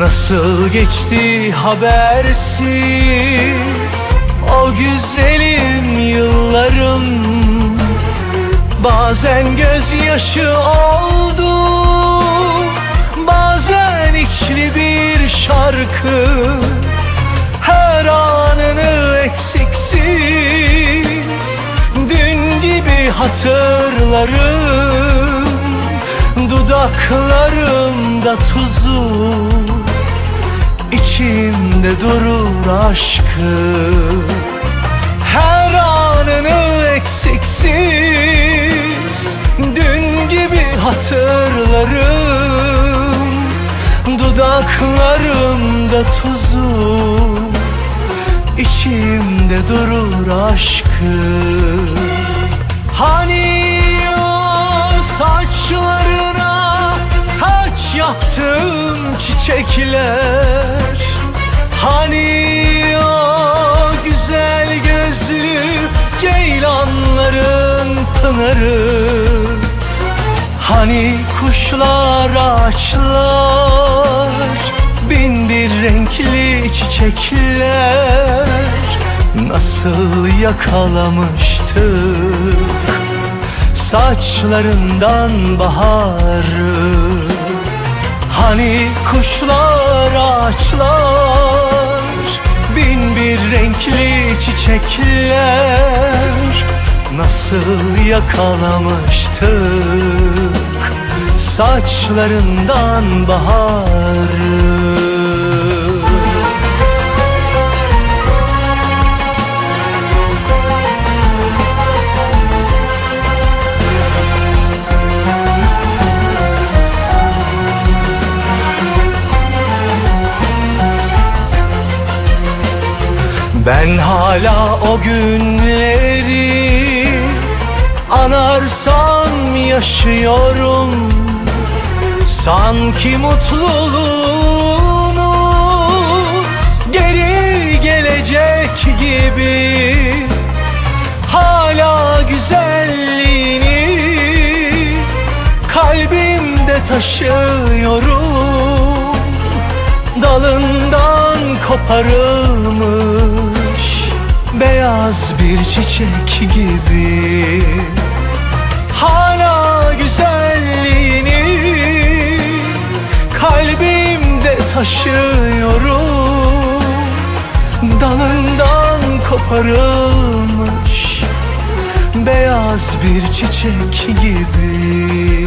Nasıl geçti habersiz? O güzelim yıllarım. Bazen gözyaşı oldu Bazen içli bir şarkı. Her anını eksiksiz Dün gibi hatırlarım. Dudaklarımda tuzu içimde durur aşkı. Her anını eksiksiz Dün gibi hatırlarım. Dudaklarımda tuzu içimde durur aşkı. Hani saçlarına taç yaptım çiçekler Hani o güzel gözlü ceylanların pınarı? Hani kuşlar ağaçlar bin bir renkli çiçekler Nasıl yakalamıştık saçlarından baharı. Hani kuşlar ağaçlar renkli çiçekler Nasıl yakalamıştık? Saçlarından baharı Ben hala o günleri anarsam yaşıyorum. Sanki mutluluğumuz geri gelecek gibi. Hala güzelliğini kalbimde taşıyorum. Dalından koparılmış beyaz bir çiçek gibi. Hala güzelliğini kalbimde taşıyorum. Dalından koparılmış beyaz bir çiçek gibi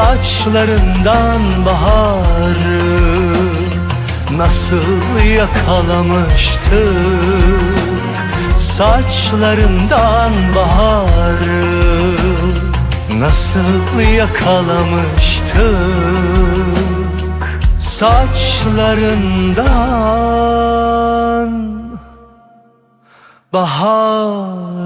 saçlarından baharı Nasıl yakalamıştık saçlarından baharı Nasıl yakalamıştık saçlarından baharı